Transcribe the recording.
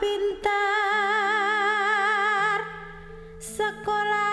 pintar sekolah.